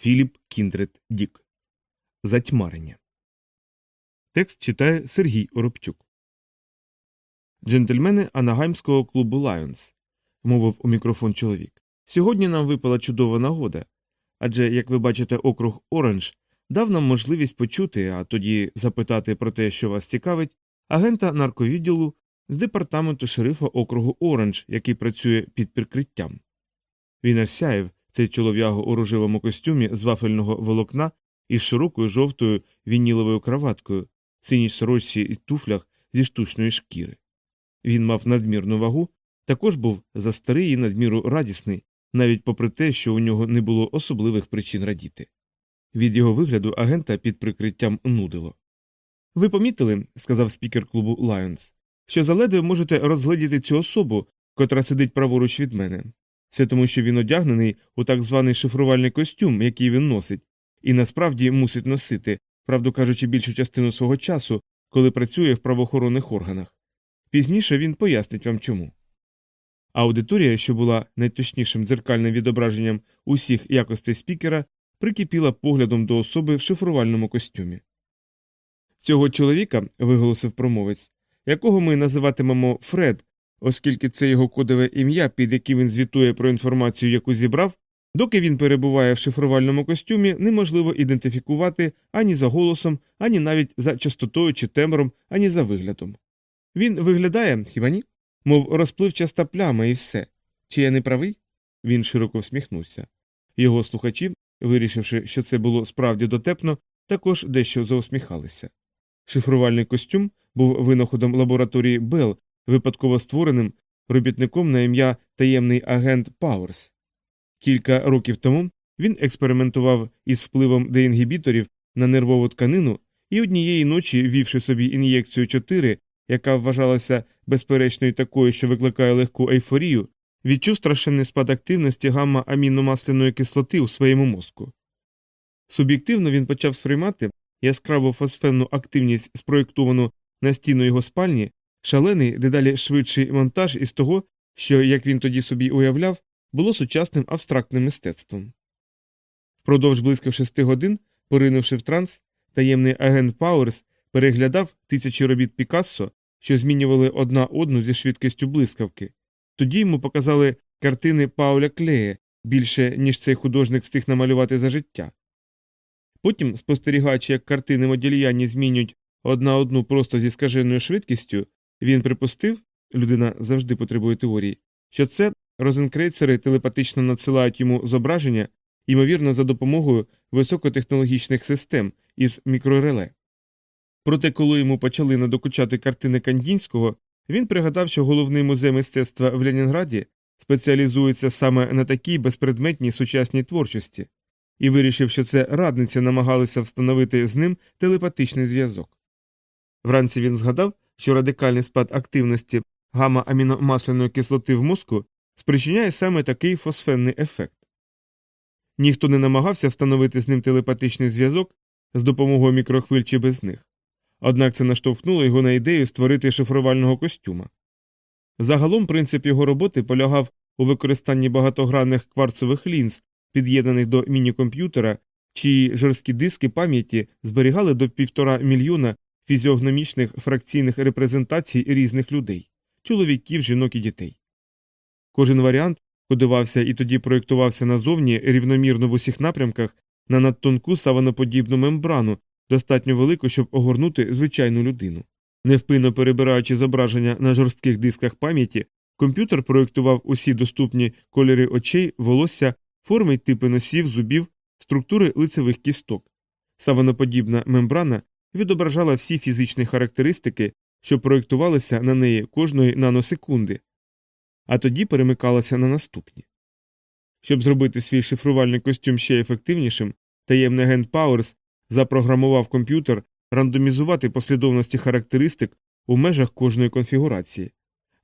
Філіп Кіндред Дік. Затьмарення. Текст читає Сергій Оробчук. Джентльмени Анагаймського клубу Лайонс. мовив у мікрофон чоловік. Сьогодні нам випала чудова нагода. Адже, як ви бачите, округ Оранж дав нам можливість почути, а тоді запитати про те, що вас цікавить, агента нарковідділу з департаменту шерифа округу Оранж, який працює під прикриттям. Він аж цей чолов'яго у рожевому костюмі з вафельного волокна із широкою жовтою вініловою краваткою, синій сорочці і туфлях зі штучної шкіри. Він мав надмірну вагу, також був застарий і надміру радісний, навіть попри те, що у нього не було особливих причин радіти. Від його вигляду агента під прикриттям нудило. Ви помітили, сказав спікер клубу Лайонс, що заледве можете розгледіти цю особу, котра сидить праворуч від мене. Це тому, що він одягнений у так званий шифрувальний костюм, який він носить, і насправді мусить носити, правду кажучи, більшу частину свого часу, коли працює в правоохоронних органах. Пізніше він пояснить вам чому. Аудиторія, що була найточнішим дзеркальним відображенням усіх якостей спікера, прикипіла поглядом до особи в шифрувальному костюмі. Цього чоловіка, виголосив промовець, якого ми називатимемо Фред, оскільки це його кодове ім'я, під яким він звітує про інформацію, яку зібрав, доки він перебуває в шифрувальному костюмі, неможливо ідентифікувати ані за голосом, ані навіть за частотою чи тембром, ані за виглядом. Він виглядає, хіба ні? Мов розпливчаста пляма і все. Чи я не правий? Він широко всміхнувся. Його слухачі, вирішивши, що це було справді дотепно, також дещо заусміхалися. Шифрувальний костюм був винаходом лабораторії Белл, випадково створеним робітником на ім'я таємний агент Пауерс. Кілька років тому він експериментував із впливом деінгібіторів на нервову тканину і однієї ночі, ввівши собі ін'єкцію 4, яка вважалася безперечною такою, що викликає легку ейфорію, відчув страшенний спад активності гамма аміномасляної кислоти у своєму мозку. Суб'єктивно він почав сприймати яскраву фосфенну активність, спроєктовану на стіну його спальні, шалений, дедалі швидший монтаж із того, що, як він тоді собі уявляв, було сучасним абстрактним мистецтвом. Впродовж близько шести годин, поринувши в транс, таємний агент Пауерс переглядав тисячі робіт Пікассо, що змінювали одна одну зі швидкістю блискавки. Тоді йому показали картини Пауля Клеє більше, ніж цей художник встиг намалювати за життя. Потім, спостерігаючи, як картини Модільяні змінюють одна одну просто зі скаженою швидкістю, він припустив людина завжди потребує теорії, що це розенкрейцери телепатично надсилають йому зображення, ймовірно, за допомогою високотехнологічних систем із мікрореле. Проте, коли йому почали надокучати картини Кандінського, він пригадав, що головний музей мистецтва в Ленінграді спеціалізується саме на такій безпредметній сучасній творчості, і вирішив, що це радниці намагалися встановити з ним телепатичний зв'язок. Вранці він згадав, що радикальний спад активності гамма аміномасляної кислоти в мозку спричиняє саме такий фосфенний ефект. Ніхто не намагався встановити з ним телепатичний зв'язок з допомогою мікрохвиль чи без них. Однак це наштовхнуло його на ідею створити шифрувального костюма. Загалом принцип його роботи полягав у використанні багатогранних кварцових лінз, під'єднаних до міні-комп'ютера, чиї жорсткі диски пам'яті зберігали до півтора мільйона фізіогномічних фракційних репрезентацій різних людей чоловіків, жінок і дітей. Кожен варіант кодувався і тоді проєктувався назовні рівномірно в усіх напрямках на надтонку саваноподібну мембрану, достатньо велику, щоб огорнути звичайну людину. Невпинно перебираючи зображення на жорстких дисках пам'яті, комп'ютер проєктував усі доступні кольори очей, волосся, форми й типи носів, зубів, структури лицевих кісток. Саваноподібна мембрана відображала всі фізичні характеристики, що проєктувалися на неї кожної наносекунди, а тоді перемикалася на наступні. Щоб зробити свій шифрувальний костюм ще ефективнішим, таємний агент Пауерс запрограмував комп'ютер рандомізувати послідовності характеристик у межах кожної конфігурації.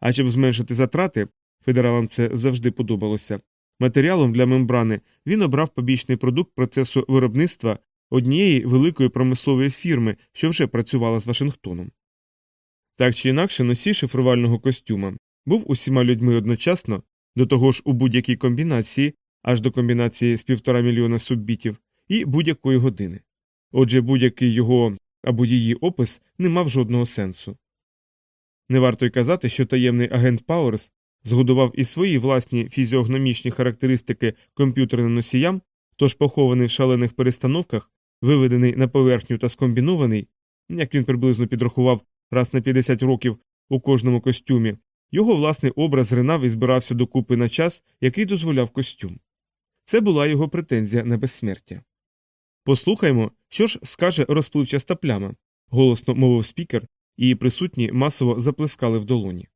А щоб зменшити затрати, федералам це завжди подобалося. Матеріалом для мембрани він обрав побічний продукт процесу виробництва однієї великої промислової фірми, що вже працювала з Вашингтоном. Так чи інакше, носій шифрувального костюма був усіма людьми одночасно, до того ж у будь-якій комбінації, аж до комбінації з півтора мільйона суббітів, і будь-якої години. Отже, будь-який його або її опис не мав жодного сенсу. Не варто й казати, що таємний агент Пауерс згодував і свої власні фізіогномічні характеристики комп'ютерним носіям, тож похований в шалених перестановках, виведений на поверхню та скомбінований, як він приблизно підрахував раз на 50 років у кожному костюмі, його власний образ ринав і збирався докупи на час, який дозволяв костюм. Це була його претензія на безсмертя. Послухаймо, що ж скаже розпливчаста пляма, голосно мовив спікер, і присутні масово заплескали в долоні.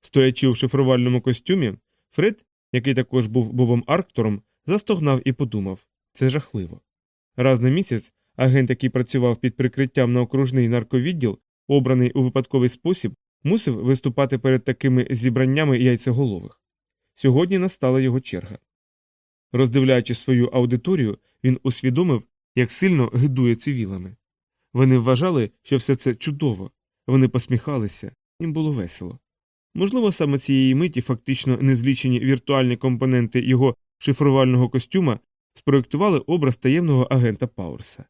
Стоячи у шифрувальному костюмі, Фред, який також був Бобом Арктором, застогнав і подумав це жахливо. Раз на місяць агент, який працював під прикриттям на окружний нарковідділ, обраний у випадковий спосіб, мусив виступати перед такими зібраннями яйцеголових. Сьогодні настала його черга. Роздивляючи свою аудиторію, він усвідомив, як сильно гидує цивілами. Вони вважали, що все це чудово, вони посміхалися, їм було весело. Можливо, саме цієї миті фактично незлічені віртуальні компоненти його шифрувального костюма спроєктували образ таємного агента Пауерса.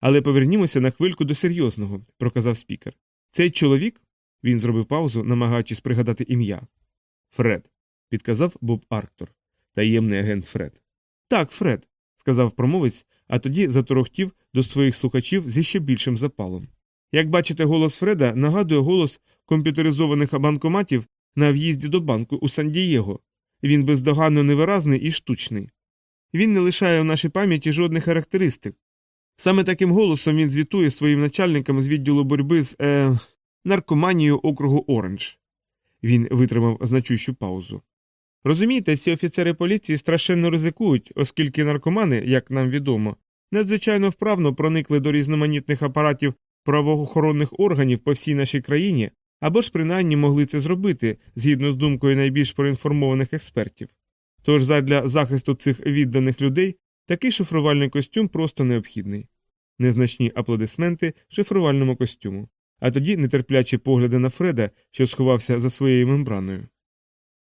Але повернімося на хвильку до серйозного, проказав спікер. Цей чоловік він зробив паузу, намагаючись пригадати ім'я. Фред, підказав Боб Арктор, таємний агент Фред. Так, Фред, сказав промовець, а тоді заторохтів до своїх слухачів зі ще більшим запалом. Як бачите, голос Фреда нагадує голос комп'ютеризованих банкоматів на в'їзді до банку у Сан-Дієго. Він бездоганно невиразний і штучний. Він не лишає у нашій пам'яті жодних характеристик. Саме таким голосом він звітує своїм начальникам з відділу боротьби з е, наркоманією округу Оранж. Він витримав значущу паузу. Розумієте, ці офіцери поліції страшенно ризикують, оскільки наркомани, як нам відомо, надзвичайно вправно проникли до різноманітних апаратів правоохоронних органів по всій нашій країні, або ж принаймні могли це зробити згідно з думкою найбільш проінформованих експертів. Тож задля захисту цих відданих людей такий шифрувальний костюм просто необхідний. Незначні аплодисменти шифрувальному костюму, а тоді нетерплячі погляди на Фреда, що сховався за своєю мембраною.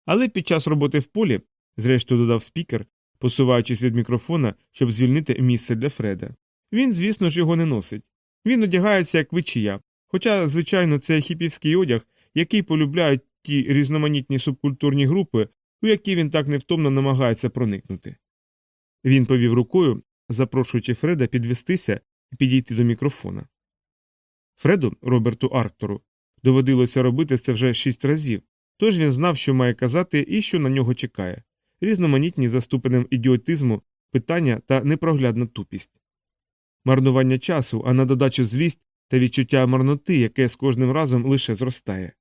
Але під час роботи в полі, зрештою додав спікер, посуваючись від мікрофона, щоб звільнити місце для Фреда. Він, звісно ж, його не носить. Він одягається як ви чи я, хоча, звичайно, це хіпівський одяг, який полюбляють ті різноманітні субкультурні групи, у які він так невтомно намагається проникнути. Він повів рукою, запрошуючи Фреда підвестися і підійти до мікрофона. Фреду, Роберту Арктору, доводилося робити це вже шість разів, тож він знав, що має казати і що на нього чекає різноманітні за ступенем ідіотизму, питання та непроглядна тупість. Марнування часу, а на додачу злість та відчуття марноти, яке з кожним разом лише зростає.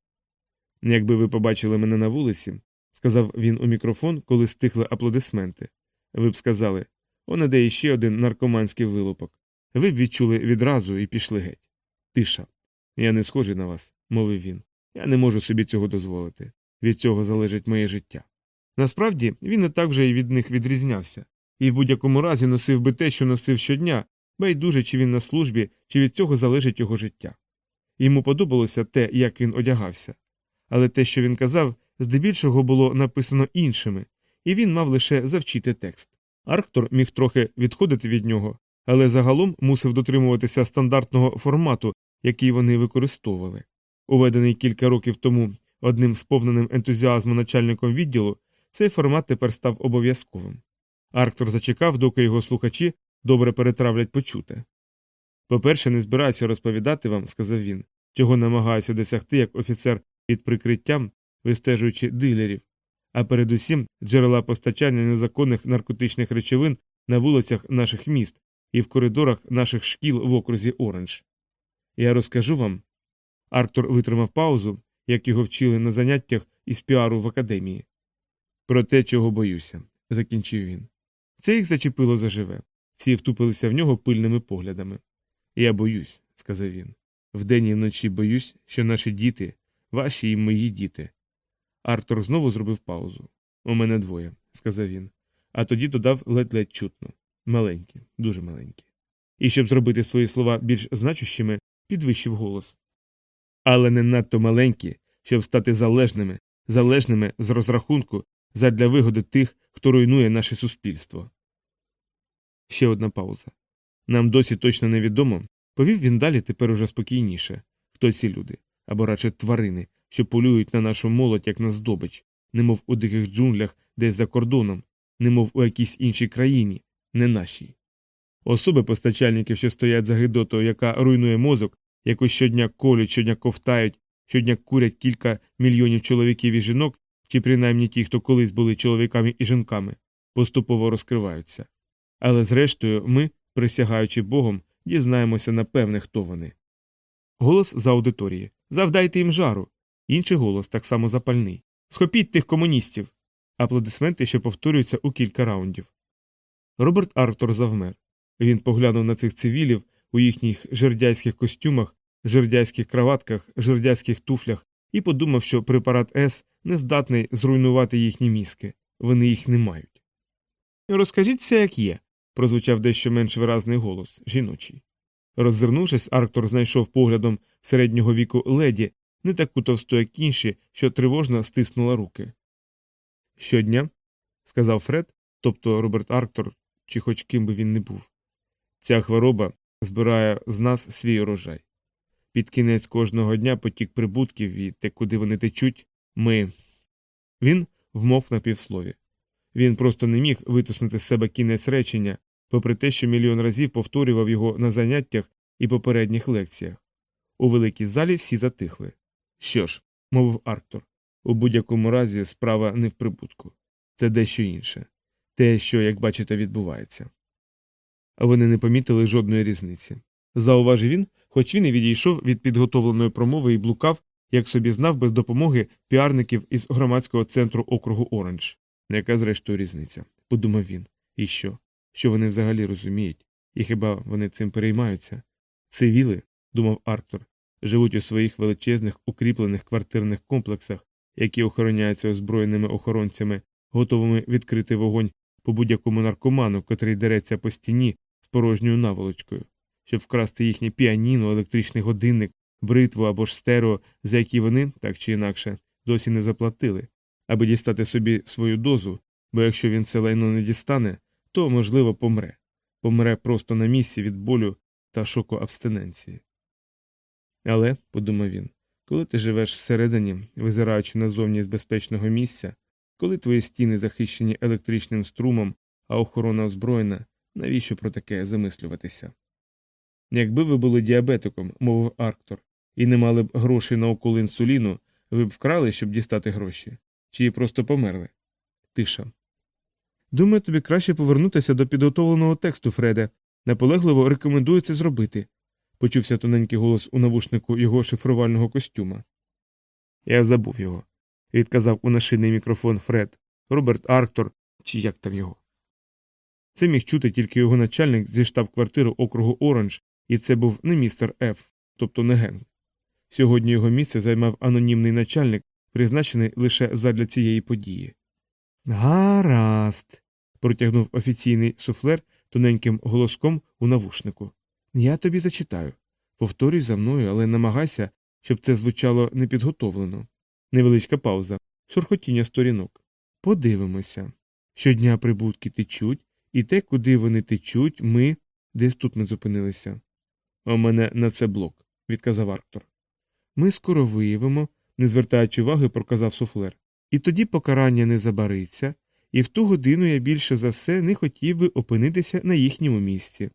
Якби ви побачили мене на вулиці, сказав він у мікрофон, коли стихли аплодисменти. Ви б сказали он іде іще один наркоманський вилупок. Ви б відчули відразу і пішли геть. Тиша. Я не схожий на вас, мовив він. Я не можу собі цього дозволити. Від цього залежить моє життя. Насправді він не так вже і від них відрізнявся, і в будь-якому разі носив би те, що носив щодня, байдуже, чи він на службі, чи від цього залежить його життя. Йому подобалося те, як він одягався. Але те, що він казав, здебільшого було написано іншими, і він мав лише завчити текст. Арктор міг трохи відходити від нього, але загалом мусив дотримуватися стандартного формату, який вони використовували. Уведений кілька років тому одним сповненим ентузіазму начальником відділу, цей формат тепер став обов'язковим. Арктор зачекав, доки його слухачі добре перетравлять почуте. По перше, не збираюся розповідати вам, сказав він, чого намагаюся досягти як офіцер під прикриттям, вистежуючи дилерів, а передусім джерела постачання незаконних наркотичних речовин на вулицях наших міст і в коридорах наших шкіл в окрузі Оранж. Я розкажу вам. Арктур витримав паузу, як його вчили на заняттях із піару в академії. Про те, чого боюся, закінчив він. Це їх зачепило заживе. Всі втупилися в нього пильними поглядами. Я боюсь, сказав він. Вдень і вночі боюсь, що наші діти, ваші і мої діти. Артур знову зробив паузу. У мене двоє, сказав він, а тоді додав ледь-ледь чутно маленькі, дуже маленькі. І щоб зробити свої слова більш значущими, підвищив голос. Але не надто маленькі, щоб стати залежними, залежними з розрахунку задля вигоди тих, хто руйнує наше суспільство. Ще одна пауза. Нам досі точно невідомо, повів він далі тепер уже спокійніше. Хто ці люди, або радше тварини, що полюють на нашу молодь, як на здобич, немов у диких джунглях, десь за кордоном, немов у якійсь іншій країні, не нашій. Особи постачальників, що стоять за гидотою, яка руйнує мозок, яку щодня колють, щодня ковтають, щодня курять кілька мільйонів чоловіків і жінок, чи принаймні ті, хто колись були чоловіками і жінками, поступово розкриваються. Але зрештою ми, присягаючи Богом, дізнаємося напевне, хто вони. Голос з аудиторії Завдайте їм жару. Інший голос так само запальний. Схопіть тих комуністів. Аплодисменти, що повторюються у кілька раундів. Роберт Арктор завмер. Він поглянув на цих цивілів у їхніх жердяйських костюмах, жердяйських краватках, жердяйських туфлях і подумав, що препарат С не здатний зруйнувати їхні мізки. Вони їх не мають. Розкажіть все, як є, прозвучав дещо менш виразний голос жіночий. Роззирнувшись, Арктор знайшов поглядом середнього віку леді, не таку товсту, як інші, що тривожно стиснула руки. Щодня, сказав Фред, тобто Роберт Арктор, чи хоч ким би він не був, ця хвороба збирає з нас свій урожай. Під кінець кожного дня потік прибутків і те, куди вони течуть, ми. Він вмов на півслові. Він просто не міг витиснути з себе кінець речення, попри те, що мільйон разів повторював його на заняттях і попередніх лекціях. У великій залі всі затихли. Що ж, мовив Арктор, у будь-якому разі справа не в прибутку. Це дещо інше. Те, що, як бачите, відбувається. Вони не помітили жодної різниці. Зауважив він, хоч він і відійшов від підготовленої промови і блукав, як собі знав, без допомоги піарників із громадського центру округу Оранж. Яка зрештою різниця? подумав він. І що? Що вони взагалі розуміють? І хіба вони цим переймаються? Цивіли, думав Арктор, живуть у своїх величезних укріплених квартирних комплексах, які охороняються озброєними охоронцями, готовими відкрити вогонь по будь-якому наркоману, котрий дереться по стіні з порожньою наволочкою, щоб вкрасти їхнє піаніно, електричний годинник, бритву або ж стерео, за які вони, так чи інакше, досі не заплатили, аби дістати собі свою дозу, бо якщо він це лайно не дістане, то, можливо, помре, помре просто на місці від болю та шоку абстиненції. Але, подумав він, коли ти живеш всередині, визираючи назовні з безпечного місця, коли твої стіни захищені електричним струмом, а охорона озброєна, навіщо про таке замислюватися? Якби ви були діабетиком, мовив Арктор, і не мали б грошей на укол інсуліну, ви б вкрали, щоб дістати гроші, чи просто померли? Тиша. Думаю, тобі краще повернутися до підготовленого тексту, Фреде. Наполегливо рекомендую це зробити, почувся тоненький голос у навушнику його шифрувального костюма. Я забув його, відказав у нашийний мікрофон Фред, Роберт Арктор, чи як там його. Це міг чути тільки його начальник зі штаб-квартири округу Оранж, і це був не містер Ф, тобто не Генг. Сьогодні його місце займав анонімний начальник, призначений лише задля цієї події. Гаразд. протягнув офіційний суфлер тоненьким голоском у навушнику. Я тобі зачитаю. Повторюй за мною, але намагайся, щоб це звучало непідготовлено. Невеличка пауза, шурхотіння сторінок. Подивимося. Щодня прибутки течуть, і те, куди вони течуть, ми. Десь тут ми зупинилися. У мене на це блок, відказав Арктор. Ми скоро виявимо, не звертаючи уваги, проказав суфлер. І тоді покарання не забариться, і в ту годину я більше за все не хотів би опинитися на їхньому місці.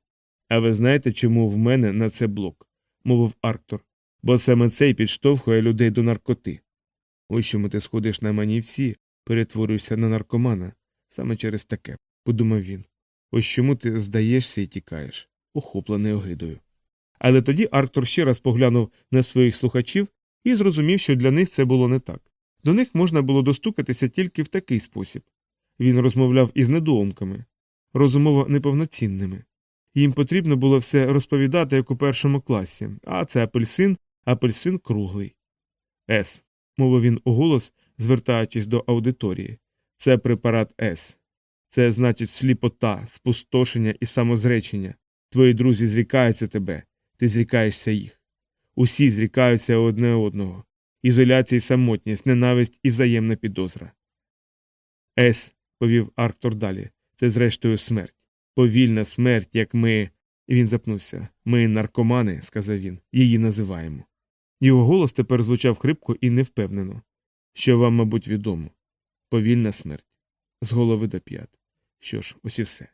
А ви знаєте, чому в мене на це блок? мовив Арктор, бо саме цей підштовхує людей до наркоти. Ось чому ти сходиш на манівці, перетворюєшся на наркомана, саме через таке, подумав він. Ось чому ти здаєшся і тікаєш, охоплений огидою. Але тоді Арктор ще раз поглянув на своїх слухачів і зрозумів, що для них це було не так. До них можна було достукатися тільки в такий спосіб. Він розмовляв із недоумками, розумово неповноцінними. Їм потрібно було все розповідати, як у першому класі, а це апельсин, апельсин круглий. С. мовив він уголос, звертаючись до аудиторії. Це препарат С. Це значить сліпота, спустошення і самозречення. Твої друзі зрікаються тебе, ти зрікаєшся їх. Усі зрікаються одне одного. Ізоляція і самотність, ненависть і взаємна підозра. С повів Арктор далі. Це, зрештою, смерть. Повільна смерть, як ми. Він запнувся. Ми наркомани, сказав він, її називаємо. Його голос тепер звучав хрипко і невпевнено. Що вам, мабуть, відомо? Повільна смерть. З голови до п'ят. Що ж, ось і все.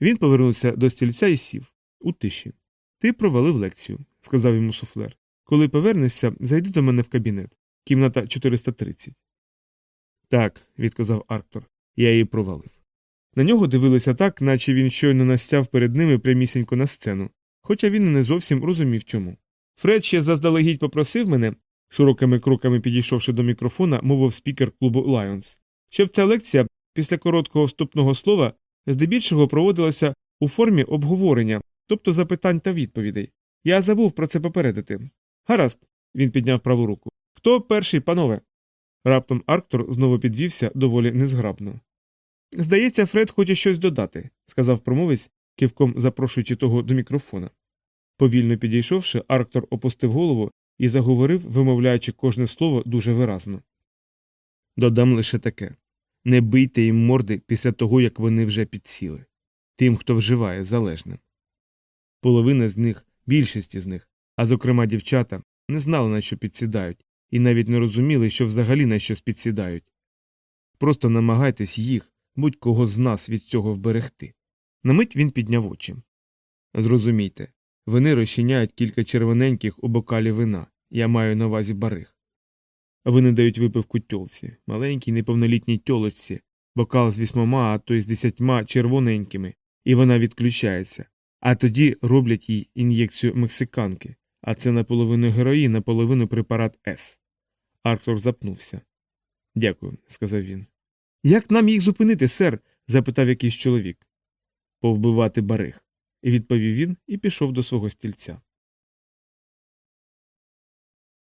Він повернувся до стільця і сів у тиші. Ти провалив лекцію, сказав йому суфлер. Коли повернешся, зайди до мене в кабінет. Кімната 430. Так, відказав Арктор, я її провалив. На нього дивилися так, наче він щойно настяв перед ними прямісінько на сцену, хоча він і не зовсім розумів чому. Фред ще заздалегідь попросив мене, широкими кроками підійшовши до мікрофона, мовив спікер клубу Lions, щоб ця лекція після короткого вступного слова здебільшого проводилася у формі обговорення, тобто запитань та відповідей. Я забув про це попередити. Гаразд, він підняв праву руку. Хто перший, панове? Раптом Арктор знову підвівся доволі незграбно. Здається, Фред хоче щось додати, сказав промовець, кивком запрошуючи того до мікрофона. Повільно підійшовши, Арктор опустив голову і заговорив, вимовляючи кожне слово дуже виразно. Додам лише таке не бийте їм морди після того, як вони вже підсіли, тим, хто вживає залежним. Половина з них, більшість з них, а зокрема дівчата, не знали, на що підсідають, і навіть не розуміли, що взагалі на щось підсідають. Просто намагайтесь їх, будь-кого з нас від цього вберегти. На мить він підняв очі. Зрозумійте, вони розчиняють кілька червоненьких у бокалі вина, я маю на увазі барих. Вони дають випивку тьолці, маленькій неповнолітній тьолочці, бокал з вісьмома, а то й з десятьма червоненькими, і вона відключається, а тоді роблять їй ін'єкцію мексиканки, а це наполовину героїн, наполовину препарат С. Арктур запнувся. Дякую, сказав він. Як нам їх зупинити, сер? запитав якийсь чоловік. Повбивати барих, відповів він і пішов до свого стільця.